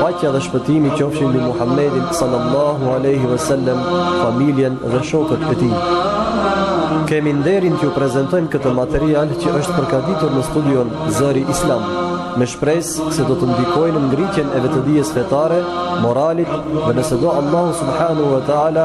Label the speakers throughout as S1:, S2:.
S1: Paqja dhe shpëtimi qofshin mbi Muhammedin sallallahu alaihi wasallam, familjen dhe shokët e tij. Kemi nderin t'ju prezantojmë këtë material që është përgatitur në studion Zëri Islam, me shpresë se do të ndikojë në ngritjen e vetëdijes fetare, moralit dhe nëse do Allahu subhanahu wa taala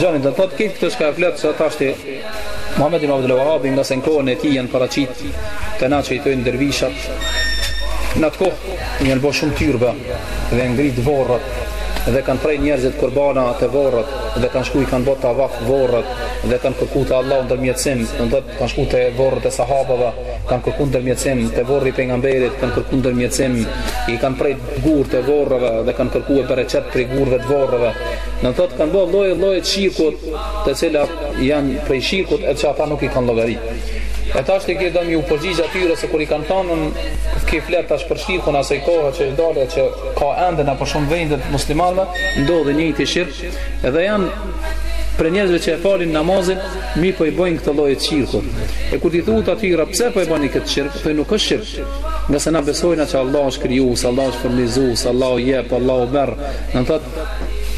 S2: Jani, do thotë kejt këto çka flet tashti Muhammed ibn Abdul Wahhabi nga se në kohën e tij janë paraqit te na që i thojnë dervishat në atë kohë janë bo shumë tyrbe dhe janë ngrit vorret dhe kanë pre njerëzit kurbana te vorret dhe kanë shku i kanë bo tavaf vorret dhe kanë kërku te Allahu ndërmjetësim do Kan shku te vorret e sahabeve, kan kërku ndërmjetësim, te vorri i pejgamberit, kan kërku ndërmjetësim, i kan prek gurët e vorreve dhe kan kërku bereqet prej gurëve të vorreve. Do thot kan bë lloje lloje të shirkut, të cilat janë prej shirkut e që ata nuk i kan llogarit. E tash ti kur don me ju përgjigj atyre se kur i kanë thanë këtu flet tash për shirkun asaj kohe që është dalë që ka ende nëpër shumë vende të muslimanëve ndodh i njëjti shirk Edhe janë prej njerëzve që e falin namazin, mirëpo i bëjnë këtë lloj shirku. E kur t'i thuhet atyra, pse po e bëni këtë shirk? Po nuk është shirk. Nga se na besojnë që Allahu është krijues, Allahu është furnizues, Allahu jep, Allahu merr. Do të thotë,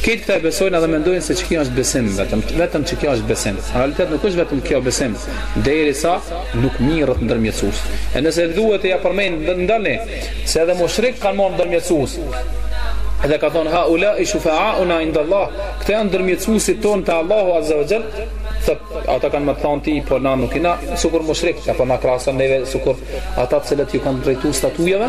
S2: këtë këta e besojnë edhe mendojnë se që kjo është besim, vetëm, vetëm që kjo është besim. Në realitet nuk është vetëm kjo besim, derisa nuk merret ndërmjetësues. E nëse duhet me ja përmend, ndërni, Se edhe mushrikët kanë marrë ndërmjetësues. Edhe kanë thonë ha ula i shufa'a una inda Allah. Këta janë ndërmjetësuesit tonë te Allahu Azza wa Jall. Thot, ata kanë me t'thonë ty, por na nuk jena sukur mushrikët, a po na krahason neve sukur ata të cilët ju kanë drejtuar statujeve.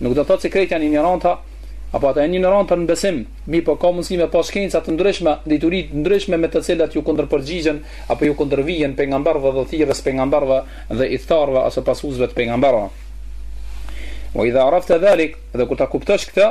S2: Nuk do të thotë se krejt janë injoranta, apo ata janë injorantë në besim, mirëpo ka mundësi me pas shkenca të ndryshme, dituri të ndryshme me të cilat ju kundërpërgjigjen apo ju kundërvijnë pejgamberëve dhe thirrjes së pejgamberëve dhe ithtarëve ose pasuesve të pejgamberëve. Wa idha arafta dhalik, dhe kur ta kuptosh këtë,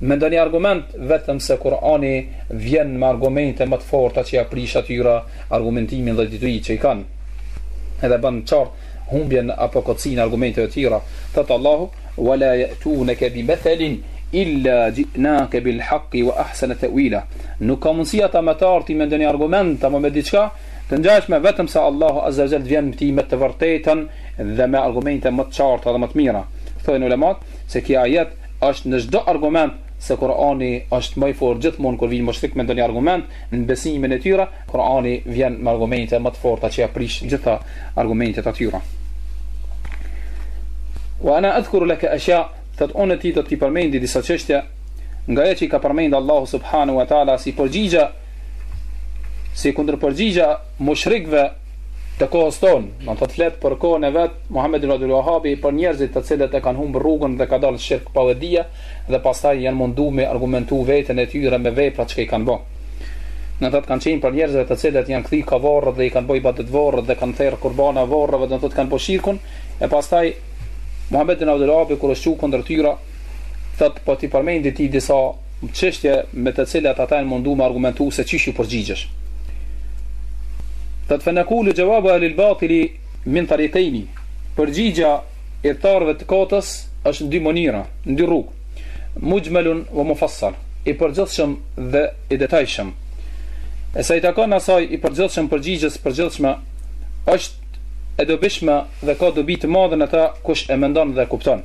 S2: me ndonjë argument vetëm se Kur'ani vjen me argumente më të forta që ja prish atyra argumentimin dhe dituritë që i kanë edhe bën qartë humbjen apo kotësinë e argumenteve të tjera thot Allahu wala ya'tunaka bi mathalin illa ji'naka bil haqqi wa ahsana ta'wila nuk ka mundësi ata me të ardh ty me ndonjë argument apo me diçka të ngjashme vetëm se Allahu azza wa jall vjen me ti me të vërtetën dhe me argumente më të qarta dhe më të mira thonë ulemat se kjo ajet Është në çdo argument se Kur'ani është më i fortë gjithmonë kur vijnë mushrikët me ndonjë argument në besimin e tyre, Kur'ani vjen me argumente më të forta që ja prish gjitha argumentet atyre. Wa ana adhkuru laka ashya, thot unë ty do t'i përmendi disa çështje nga ajo që i ka përmend Allahu subhanahu wa taala si përgjigje si kundërpërgjigje mushrikëve të kohës tonë, do të thotë flet për kohën e vet Muhamed ibn Abdul Wahhabi për njerëzit të cilët e kanë humbur rrugën dhe kanë ra n'shirk pa vetëdije dhe pastaj janë mundu me argumentu veten e tyre me veprat çka i kanë bo. Do të thotë kanë qenë prej njerëzve të cilët janë kthy ka vorret dhe i kanë bo ibadet vorret dhe kanë therr kurbana vorreve do të thotë kanë bo shirkun e pastaj Muhamed ibn Abdul Wahhabi kur është çu kundër tyre thotë po t'i përmendi ty disa Çështje me të cilat ata janë mundu me argumentu se qysh ju përgjigjesh. Thot fenekulu xhevabu ehlil batili min tarikajni. Përgjigja ithtarëve të kotës është në dy mënyra, në dy rrugë. Muxhmelun ve mufassal, i përgjithshëm dhe i detajshëm. E sa i takon asaj i përgjithshëm përgjigjes të përgjithshme, është e dobishme dhe ka dobi të madhe në ta kush e mendon dhe e kupton.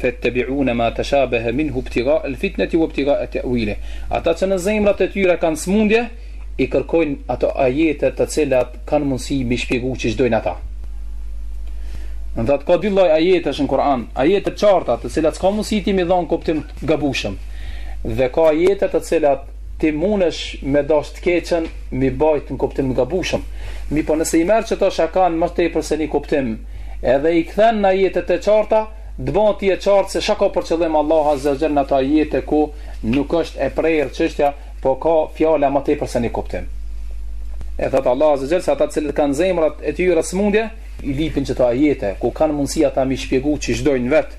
S2: Fejettebiune ma teshabehe minhu btiga el fitneti wa btiga e te'uilih. Ata që në zemrat e tyre kanë sëmundje, i kërkojnë ato ajete të cilat kanë mundësi mi shpjegu qysh dojnë ata. Domethënë ka dy lloj ajetesh në Kur'an, ajete të qarta të cilat s'ka mundësi ti mi dhonë kuptim të gabushëm, dhe ka ajete të cilat ti mundesh me dash të keqen mi bajt në kuptim të gabushëm. Mirëpo nëse i merr qëto çka kanë më tepër se një kuptim, edhe i kthen në ajete të qarta, t'bohet ty e qartë se çka ka për qëllim Allahu azze o xhel në ato ajete ku nuk është e prerë çështja, po ka fjala ma tepër se një kuptim. E thotë Allahu azze o xhel se ata të cilët kanë n'zemrat e tyre sëmundje, i lipin qëto ajete, ku kanë mundësi ata mi shpjegu qysh dojnë vet,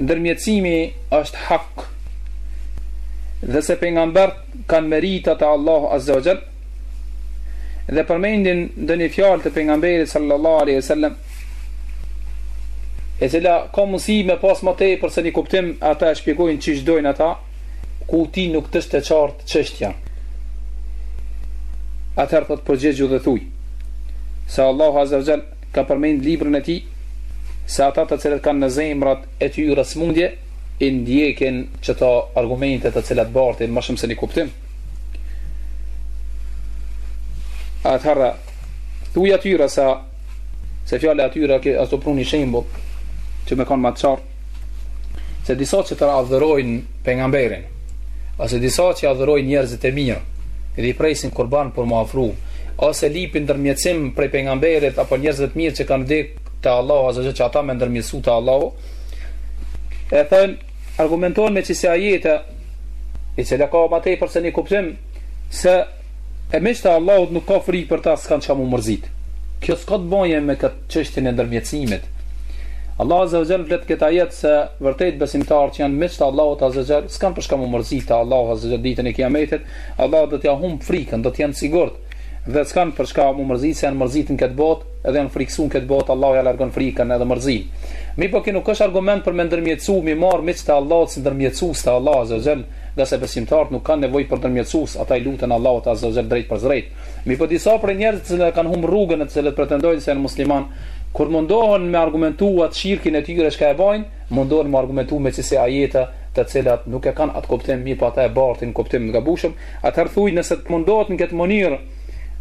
S2: Ndërmjetësimi është hak. Dhe se pejgambert kanë merita te Allahu Azza wa Jall. Dhe përmendin ndonjë fjalë të pejgamberit sallallahu alaihi wasallam e cila ka mundësi me pas ma tepër se një kuptim ata e shpjegojnë qysh dojnë ata ku ty nuk të është e qartë çështja atëherë thotë përgjigju dhe thuj se Allahu Azza wa Jall ka përmend n'librin e tij se ata të cilët kanë në zemrat e tyre sëmundje i ndjekin qëto argumente të cilat bartin më shumë se një kuptim. Atëherë, thuj atyre sa se fjala e atyre ka ashtu prun një shembull që me kanë ma të se disa që e adhurojnë pengamberin, ose disa që adhurojnë njerëzit e mirë, edhe i presin kurban për m'u afru, ose lipin ndërmjetësim prej pengamberit apo njerëzve të mirë që kanë vdek te Allahu, ose që ata me ndërmjetësu te Allahu, e thonë, argumentojnë me qësi ajete, e cila ka ma tepër se një kuptim, se E miqtë e Allahut nuk ka frikë për ta s'kanë çka mu mërzit. Kjo s'ka të bajë me këtë çështjen e ndërmjetësimit. Allahu azza wa jall flet n'këtë ajet se vërtet besimtarët që janë miq të Allahut azza wa jall s'kanë për çka mu mërzit te Allahu azza wa jall ditën e Kiametit, Allahu do t'ia humb frikën, do të jenë të sigurt dhe s'kanë për çka mu mërzit se janë mërzitun në këtë botë dhe janë frikësu në këtë botë, Allahu ia largon frikën edhe mërzinë. Mirëpo kjo nuk është argument për me ndërmjetësu, mi marrë miq të Allahut si ndërmjetësues te Allahu azza wa jall. Ngase besimtarët nuk kanë nevojë për ndërmjetësues, ata i luten Allahut azza wa jall drejtpërdrejt. Mirëpo disa prej njerëzve të cilët e kanë humbë rrugën e të cilët pretendojnë se janë musliman, kur mundohen me argumentu atë shirkin e tyre çka e bajnë, mundohen me argumentu me qisi ajete të cilat nuk e kanë atë kuptim mirëpo ata e bartin kuptim të gabushëm, atëherë thuj nëse të mundohet në këtë mënyrë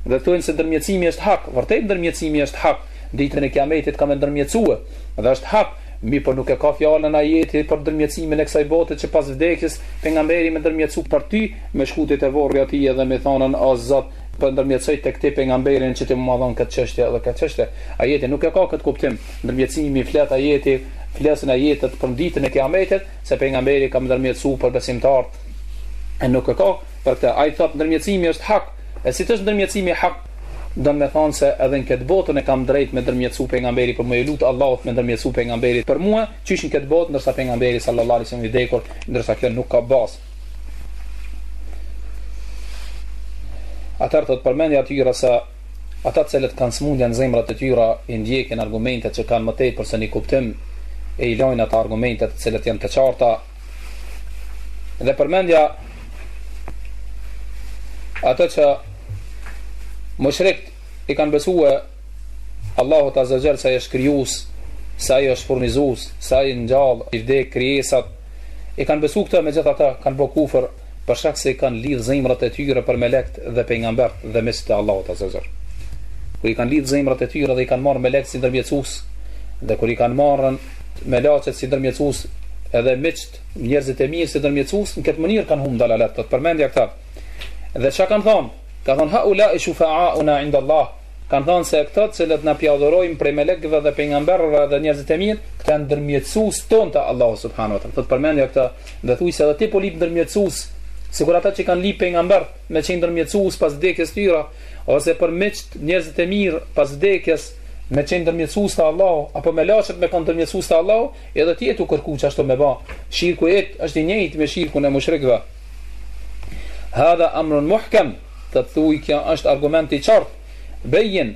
S2: dhe të thonë se ndërmjetësimi është hak, vërtet ndërmjetësimi është hak, ditën e Kiametit ka me ndërmjetësue dhe është hak, Mirëpo nuk e ka fjalën ajeti për ndërmjetësimin e kësaj bote që pas vdekjes pejgamberi me ndërmjetësu për ty me shku ti te varri i atij edhe me thanë o Zot po e ndërmjetësoj tek ti pejgamberin që ti me ma dhënë këtë çështje edhe këtë çështje ajeti nuk e ka këtë kuptim ndërmjetësimi flet ajeti flasin ajetet për ditën e kiametit se pejgamberi ka me ndërmjetësu për besimtarët e nuk e ka për këtë ai thot ndërmjetësimi është hak e siç është ndërmjetësimi hak don me than se edhe në këtë botë ne kam drejt me dërmjetësu pejgamberi për me ju lut Allahut me ndërmjetësu pejgamberit për mua qysh në këtë botë ndërsa pejgamberi sallallahu alejhi wasallam i vdekur ndërsa kjo nuk ka bazë Atëherë thot përmendja atyre se ata të cilët kanë smundje në zemrat e tyre i ndjekin argumentet që kanë më tepër se një kuptim e i lajnë ata argumentet të cilët janë të qarta Dhe përmendja atë që mushrikt i kanë besue Allahut azza wa jall se ai është krijus, se ai është furnizus, se ai i ngjall, i vdek krijesat, i kanë besu këto, megjithatë, kanë bo kufër, për shkak se i kanë lidhë zemrat e tyre për melektë dhe pejgambert dhe miqtë e Allahut azza wa jall. Kur i kanë lidhë zemrat e tyre dhe i kanë marrë melektë si ndërmjetësus dhe kur i kanë marrun melaqet si ndërmjetësus edhe miqtë, njerëzit e mirë si ndërmjetësus, në këtë mënyrë kanë humbë në dalalet, thotë përmendja këta. Dhe çka kanë thonë? Kanë thonë ha ula i shufa'auna inda Allah. Kanë thonë se këta të cilët na po i adhurojmë prej melekëve dhe pejgamberëve dhe njerëzit e mirë, këta janë ndërmjetësus tonë te Allahu subhanahu wa taala. Thotë përmendja këta Dhe thuaj se edhe ti po lyp ndërmjetësues, sikur ata që kanë lyp pejgambert, me qenë ndërmjetësues pas vdekjes së tyre, ose për miqtë, njerëzit e mirë, pas vdekjes, me qenë ndërmjetësues te Allahu, apo melaqet me kon ndërmjetësues te Allahu, edhe ti je tu kërku qashtu me ba. Shirku yt është i njëjtë me shirkun e mushrikëve. Hadha amrun muhkem, thot thuaj kjo është argument i qartë, beyyin,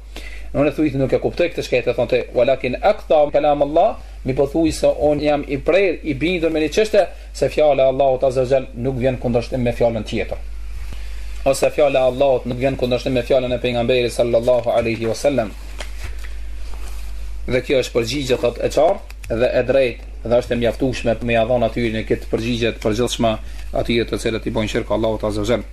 S2: Unë thuj se nuk e kuptoj këtë çka e the, thotë walakin aqta kalam Allah, mirëpo thuj se unë jam i prerë, i bindur me një çështje se fjala e Allahut azza wa xhall nuk vjen në kundërshtim me fjalën tjetër. Ose fjala e Allahut nuk vjen në kundërshtim me fjalën e pejgamberit sallallahu alaihi wasallam. Dhe kjo është përgjigje thotë e qartë dhe e drejtë dhe është e mjaftueshme me ia dhënë atyre në këtë përgjigje të përgjithshme atyre të cilët i bojnë shirk Allahut azza wa xhall.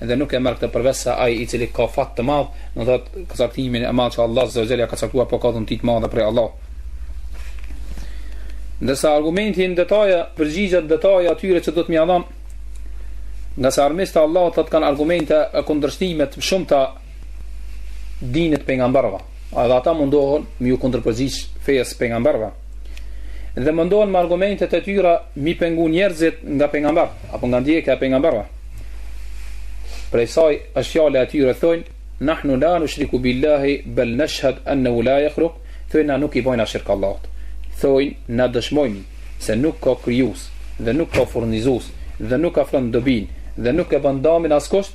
S2: Dhe nuk e merr këtë përveç se ai i cili ka fat të madh, do thotë caktimin e madh që Allah azza wa jall ia ka caktuar apo ka dhunti të madhe prej Allahut. Ndërsa argumenti në detaje përgjigja në detaje atyre që duhet me ia dhanë, ngase armiqtë e Allahut thotë kanë argumente e kundërshtime të shumta dinit të pejgamberëve. Edhe ata mundohen me ju kundërpërgjigj fesë së pejgamberëve. Dhe mundohen me argumentet e tyre mi pengu njerëzit nga pejgamberët apo nga ndjekja e pejgamberëve. Prej saj është fjala e tyre thonë Nahnu la nushriku billahi bel nashhad annahu la yakhluq, thonë na nuk i bojna shirk Allahut. Thonë na dëshmojmë se nuk ka krijues dhe nuk ka furnizues dhe nuk afron dobinë dhe nuk e bën damin askush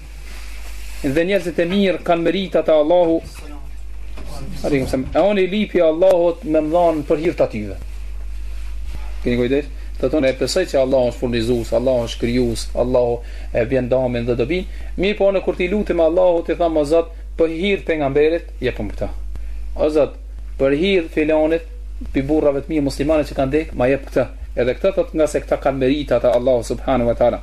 S2: Dhe njerëzit e mirë kanë merita te Allahu Arikum se E unë i lypi Allahut me m'dhanë për hir të atyve Keni kujdes? Thotë unë e besoj që Allah është furnizues, Allah është krijues, Allah e bjen damin dhe dobinë Mirëpo unë kur t'i lutem Allahut i tham o Zot Për hir të pejgamberit, jepma këta O Zot, për hir të filanit Për burrave të mirë muslimanë që kanë dek, ma jep këta Edhe këta thotë ngase këta kanë merita te Allahu subhanahu wa ta'ala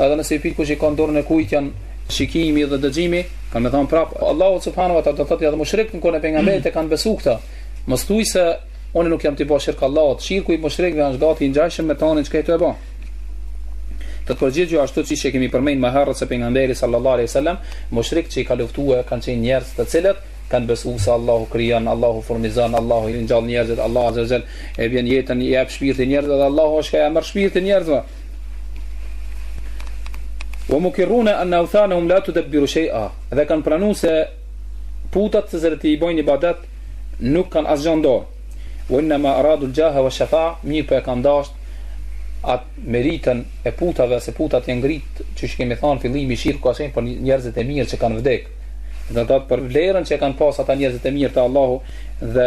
S2: Edhe nëse i pyet kush i ka në dorën e kujt janë shikimi dhe dëgjimi, kanë me thënë prap Allahu subhanahu wa taala do thotë edhe mushrikët në kohën e pejgamberit e kanë besuar këtë. Mos thuaj se unë nuk jam tu i bë shirk Allahut, shirku i mushrikëve është gati i ngjashëm me tandin çka ti e bën. Ti përgjigju ashtu siç e kemi përmendur më herët se pejgamberi sallallahu alaihi wasallam, mushrikët që i ka luftuar kanë qenë njerëz të cilët kanë besuar se Allahu krijon, Allahu furnizon, Allahu i ringjall njerëzit, Allahu azza e bjen jetën, i jep shpirtin njerëzve dhe Allahu është ka e merr shpirtin njerëzve. Wa mukirruna an awthanahum la tudabbiru shay'a. Dhe kanë pranuar se putat të cilat i bëjnë ibadet nuk kanë asgjë në dorë. Wa inna ma aradu al-jaha wa shafa'a, mirëpo e kanë dashur atë meritën e putave se putat janë ngrit, siç e kemi thënë fillimi i shirkut ka qenë për njerëzit e mirë që kanë vdek. Dhe do thotë për vlerën që kanë pas ata njerëzit e mirë te Allahu dhe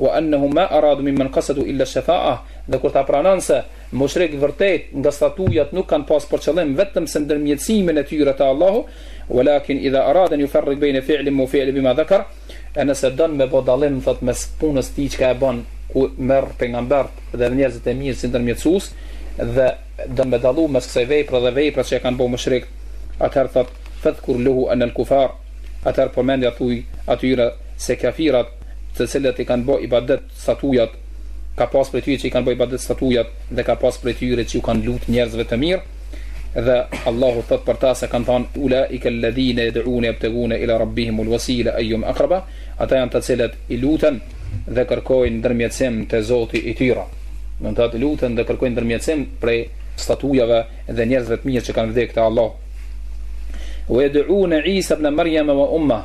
S2: Wa annahum ma aradu mimmen qasadu illa ash-shafa'ah, dhe kur ta pranon se, mushrikët vërtet nga statujat nuk kanë pas për qëllim vetëm se ndërmjetësimin e tyre te Allahu, walakin idha arad an yufarrik bejne fi'lihim wa fi'lihi bima dhakar, e nëse don me bo dallim thotë mes punës tij çka e bën ku merr pejgambert dhe njerëzit e mirë si ndërmjetësues dhe don me dallu mes kësaj vepre dhe veprat që kanë bo mushrikët atëherë thotë fadhkur lehu anna al-kuffar atëherë përmendja thuj atyre se kafirat të cilët i kanë ba ibadet statujat, ka pas prej tyre që i kanë ba ibadet statujat dhe ka pas prej tyre që ju kanë lut njerëzve të mirë, dhe Allahu thot për ta se kanë than ulaika alladhina yad'un yabtaguna ila rabbihim alwasila ayyuhum aqrab ata janë të cilët i luten dhe kërkojnë ndërmjetësim te Zoti i tyre do të thotë luten dhe kërkojnë ndërmjetësim prej statujave dhe njerëzve të mirë që kanë vdekur te Allahu. Wa yad'un Isa ibn Maryam wa umma.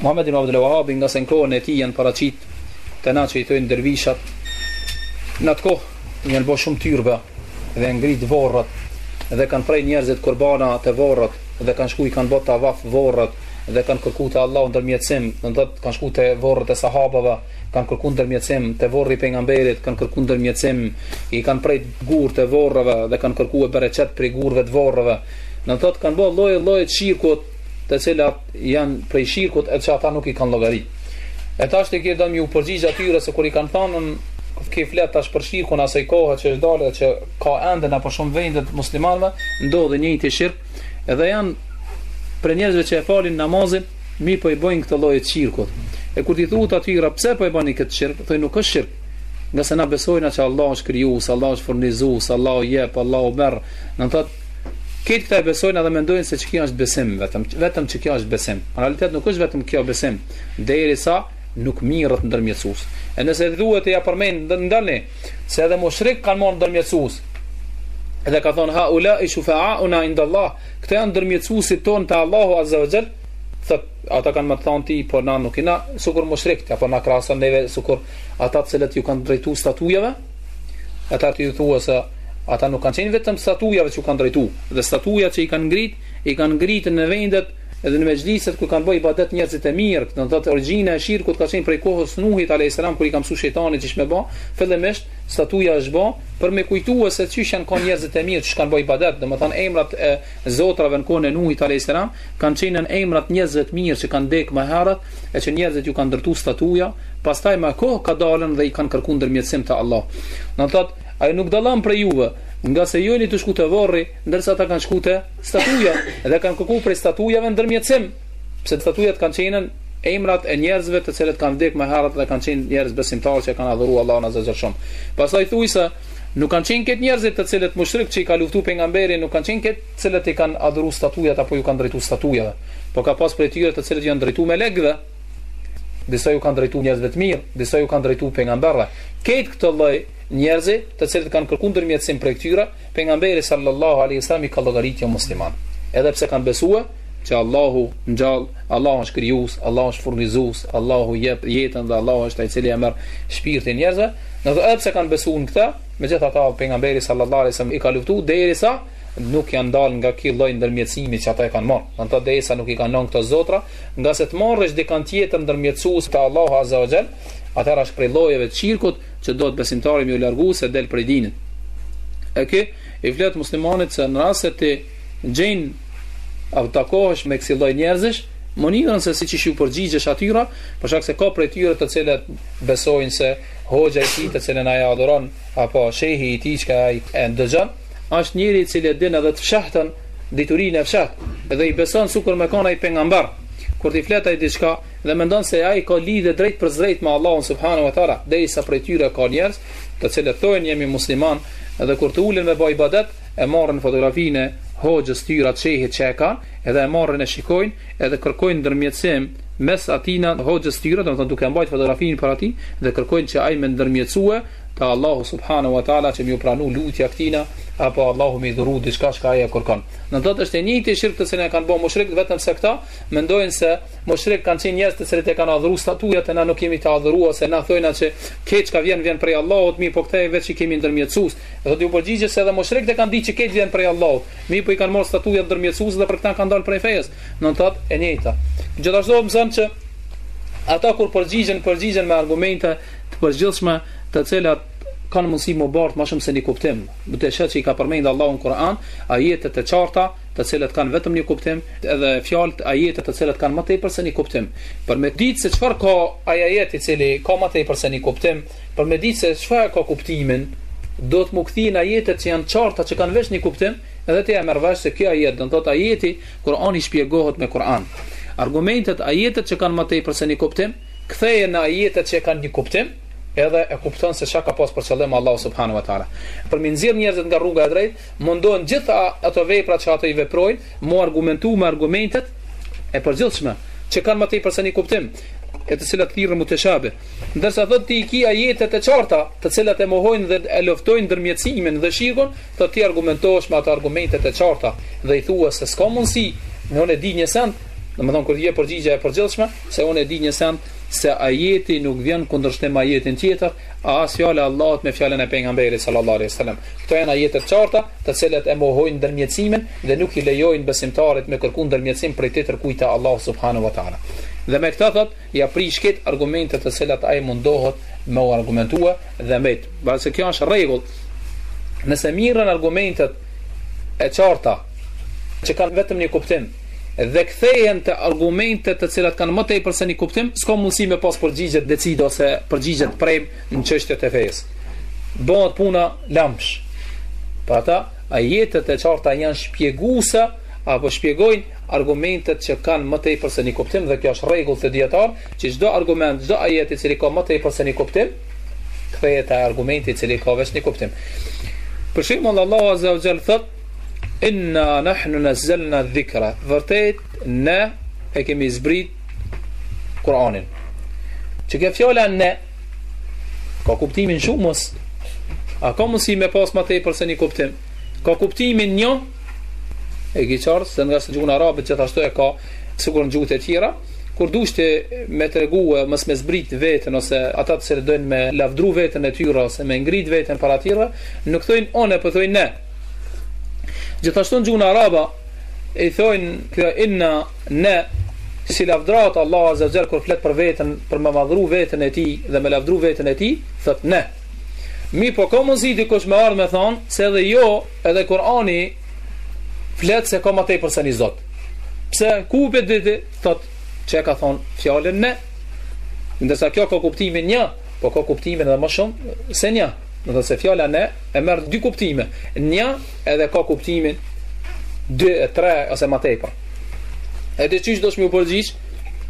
S2: Muhamed ibn Abdul Vehabi ngase në kohën e tij janë paraqit te na që i thojnë dervishat në atë kohë janë bo shumë tyrbe dhe janë ngrit vorret dhe kanë pre njerëzit kurbana te vorret dhe kanë shku i kanë bo tavaf vorret dhe kanë kërku te Allahu ndërmjetësim do të thotë kanë shku te vorret e sahabeve kanë kërku ndërmjetësim te vorri i pejgamberit kanë kërku ndërmjetësim i kanë prek gurët e vorreve dhe kanë kërku bereqet prej gurëve të vorreve do të thotë kanë bo lloje lloje të shirkut të cilat janë prej shirkut edhe ata nuk i kanë llogarit. E tash tek ka me ju përgjigj atyre se kur i kanë thanë, ky flet tash për shirkun e asaj kohe që është dalë dhe që ka ende nëpër shumë vende të muslimanëve, ndodh i njëjti shirk, edhe janë prej njerëzve që e falin namazin, mirëpo e bojnë këtë lloj të shirkut. E kur t'i thush atyre, pse po e boni këtë shirk, thojnë nuk është shirk, ngase na besojnë që Allahu është krijues, Allahu është furnizues, Allahu jep, Allahu merr, do të Këtë këta e besojnë edhe mendojnë se veç kjo është besim, vetëm, vetëm veç kjo është besim. Në realitet nuk është vetëm kjo besim, derisa nuk mirret ndërmjetësues. E nëse duhet e ja përmend ndonjënit, se edhe mushrikët kanë marrë ndërmjetësues. Edhe kanë thonë, haulai shufa'auna inda Allah, këta janë ndërmjetësuesit tonë te Allahu Azza ve Xhel, thotë, ata kanë me të thonë ti, por na nuk jena sikur mushrikët, a po na krahason neve sikur ata të cilët ju kanë drejtu statujave, Ata ti ju thua se ata nuk kanë qenë vetëm statujave që u kanë drejtu, dhe statujat që i kanë ngrit, i kanë ngrit në vendet edhe në mexhliset ku kanë bë ibadet njerëzit e mirë, do të thotë origjina e shirkut ka qenë prej kohës së Nuhit alayhis salam kur i ka mësuar shejtani qysh me bë, fillimisht statuja është bë për me kujtuar se qysh janë kanë njerëzit e mirë që kanë bë ibadet, domethënë emrat e zotrave në kohën e Nuhit alayhis salam kanë qenë emrat e njerëzve të mirë që kanë dek më herët, e që njerëzit ju kanë ndërtu statuja, pastaj me kohë kanë dalën dhe i kanë kërku ndërmjetësim te Allah. Do të thotë, ai nuk dallon prej juve, ngase ju jeni tu shku te varri, ndërsa ata kanë shku te statuja dhe kanë kërku prej statujave ndërmjetësim, pse statujat kanë qenë emrat e njerëzve të cilët kanë vdek më herët dhe kanë qenë njerëz besimtarë që kanë adhuruar Allahun azza xhal shumë. Pastaj thuaj se nuk kanë qenë këta njerëzit të cilët mushrikë që i ka luftu pejgamberi, nuk kanë qenë këta të cilët i kanë adhuru statujat apo ju kanë drejtu statujave, por ka pas prej tyre të cilët ju janë drejtu melekëve, disa ju kanë drejtu njerëzve të mirë, disa ju kanë drejtu pejgamberëve. Këta, këtë lloj njerëzish, të cilët kanë kërkuar ndërmjetësim prej këtyre, pejgamberi sallallahu alaihi wasallam i ka llogaritë jo musliman. Edhe pse kanë besuar që Allahu ngjall, Allahu është krijues, Allahu është furnizues, Allahu jep jetën dhe Allahu është ai i cili e merr shpirtin e njerëzve, dhe edhe pse kanë besuar në këtë, megjithatë pejgamberi sallallahu alaihi wasallam i ka luftuar derisa nuk janë ndalë nga ky lloj ndërmjetësimi që ata e kanë marrë, do të thotë derisa nuk i kanë lënë këto zotra, ngase të marrësh dikënd tjetër ndërmjetësues te Allahu azza wa xhall, atëherë është prej llojeve të shirkut që duhet besimtari me iu largu se del prej dinit. E ky i flet muslimanit se në rast se ti gjen apo takohesh me kësi lloj njerëzish, mënyrën se si qysh ju përgjigjesh atyra, për shkak se ka prej tyre të cilët besojnë se hoxha i tij të cilin ai adhuron apo shehi i tij që ai e dëgjon është njeri i cili e din edhe të fshehtën diturinë e fsheht dhe i beson sikur me kanë ai pejgamber kur t'i flet ai diçka dhe mendon se ai ka lidhje drejtpërdrejt me Allahun subhanahu wa taala derisa prej tyre ka njerëz të cilët thonë jemi musliman dhe kur të ulen me bë ibadet e marrin fotografinë e hoxhës tyre a shehit që e kanë edhe e marrin e shikojnë edhe kërkojnë ndërmjetësim mes atina dhe hoxhës tyre, domethënë duke e mbajt fotografinë para tij dhe kërkojnë që ai me ndërmjetësue te Allahu subhanahu wa taala që me iu pranu lutja këtina apo Allahu m'i dhuru diçka që ai e kërkon. Do të thotë është i njëjti shirk të cilin e kanë bërë mushrikët vetëm se këta mendojnë se mushrikët kanë qenë njerëz të cilët e kanë adhuruar statujat e na nuk jemi tu adhuruar se na thojmë se krejt çka vjen vjen prej Allahut, mirëpo këta veç i kemi ndërmjetësues. Do t'ju përgjigjesh se edhe mushrikët e kanë ditë që krejt vjen prej Allahut. Mirëpo i kanë marrë statujat ndërmjetësues dhe për këtë kanë dalë prej fesë. Do thotë e njëjta. Gjithashtu mëson që ata kur përgjigjen, përgjigjen me argumente të përgjithshme, të cilat kanë mundësi me bart më shumë se një kuptim. Duhet me ditë që i ka përmendë Allahu në Kur'an ajete të qarta, të cilat kanë vetëm një kuptim, edhe fjalët ajete të cilat kanë më tepër se një kuptim. Për me ditë se çfarë ka ai ajet i cili ka më tepër se një kuptim, për me ditë se çfarë ka kuptimin, duhet me u kthy në ajetet që janë të qarta që kanë vetëm një kuptim, Edhe ti e merr vesh se ky ajet, do të thotë ajeti, Kur'ani shpjegohet me Kur'an. Argumentet, ajetet që kanë më tepër se një kuptim, kthehen në ajetet që e kanë një kuptim, edhe e kupton se çka ka pas për qëllim Allahu subhanahu wa taala. Për me i nxjerr njerëzit nga rruga e drejtë, mundohen gjitha ato vepra që ato i veprojnë, mu argumentu me argumentet e përgjithshme, që kanë më tepër se një kuptim, e të cilat thirrën muteshabih. Ndërsa thotë ti i ki ajetet e qarta, të cilat e mohojnë dhe e luftojnë ndërmjetësimin dhe shirkun, ti argumentohesh me ato argumente të qarta dhe i thua se s'ka mundësi unë e di një send domethënë kjo është përgjigja e përgjithshme se unë e di një send se ajeti nuk vjen n'kundërshtim me ajetin tjetër as fjala e Allahut me fjalën e pejgamberit sallallahu alejhi ve sellem këto janë ajetet e qarta të cilat e mohojnë ndërmjetësimin dhe nuk i lejojnë besimtarit me kërku ndërmjetësim prej tjetërkujt pos Allahut subhanahu wa ta'ala dhe me këta thot Ia prish krejt argumentet të cilat ai mundohet me u argumentue dhe me. Pasi kjo është rregull nëse mirren argumentet e qarta që kanë vetëm një kuptim dhe kthehen te argumentet të cilat kanë më tepër se një kuptim s'ka mundësi me pas përgjigje decide ose përgjigje të preme në çështjet e fesë bëhet puna lamsh për ata ajetet e qarta janë shpjeguese apo shpjegojnë argumentet që kanë më tepër se një kuptim dhe kjo është rregull te dijetarët që çdo argument çdo ajet i cili ka më tepër se një kuptim kthehet te argumenti i cili ka veç një kuptim për shembull Allahu azza wa jall thot inna nahnu nazzalna dhikra vërtet ne e kemi zbrit Kur'anin që kjo fjala ne ka kuptimin shumës a ka mundësi me pas më tepër se një kuptim ka kuptimin një E ke qartë se ngase gjuha arabe gjithashtu e ka sikur në gjuhët e tjera, kur dikush do me tregue, mos me zbrit veten ose ata të cilët dojnë me lavdru veten e tyre ose me ngrit veten para tjerëve, nuk thojnë unë, po thojnë ne. Gjithashtu në gjuhën arabe i thojnë kjo inna ne si lavdërim Allah azza ue xhel kur flet për veten, për me madhru veten e tij dhe me lavdru veten e tij, thot ne. Mirëpo ka mundësi dikush me ardhë me thonë se edhe jo Edhe Kur'ani flet se ka më tepër se një Zot. Pse ku po e di ti? Thot që ka thon fjalën ne. Ndërsa kjo ka kuptimin një, po ka kuptimin edhe më shumë se një. Do të thotë se fjala ne e merr dy kuptime. Një edhe ka kuptimin 2 e 3 ose më tepër. Edhe qysh duhesh me iu përgjigj,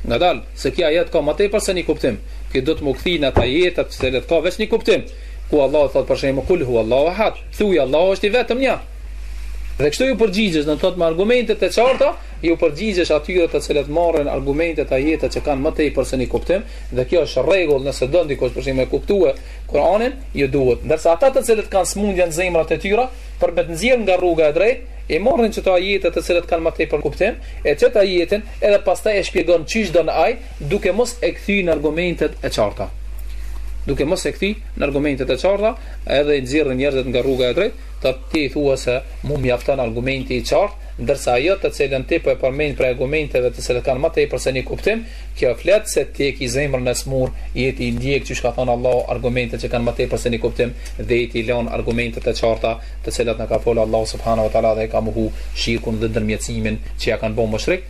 S2: ngadalë se ky ajet ka më tepër se një kuptim. Ky duhet me u kthy në atë ajet që ka vetëm një kuptim. ku Allahu thotë për shembull kul huwallahu ahad, thuaj Allahu është i vetëm një. Dhe kështu ju përgjigjesh, do të thotë me argumente të qarta, ju përgjigjesh atyre të cilët marrin argumente ajetet që kanë më tepër se një kuptim, dhe kjo është rregull nëse do ndikush për shembull e kuptue Kur'anin, ju duhet. Ndërsa ata të cilët kanë smundje në zemrat e tyre, për të nxjerrë nga rruga e drejtë, e morrin këto ajetet të cilët kanë më tepër kuptim, e çet ajetin edhe pastaj e shpjegon çish don ai, duke mos e kthy në argumentet e qarta. Duke mos e kthy në argumentet e qarta, edhe i nxjerrin njerëzit nga rruga e drejtë, do ti i thua se mu mjafton argumenti i qartë, ndërsa ajo të cilën ti po e përmend prej argumenteve të cilat kanë më tepër se një kuptim, kjo flet se ti e ke zemrën e smur, se ti ndjek çish ka thënë Allahu argumente që kanë më tepër se një kuptim dhe ti lën argumentet e qarta të cilat na ka folë Allahu subhanahu wa taala dhe ka mohu shirkun dhe ndërmjetësimin që ja kanë bën mushrikët.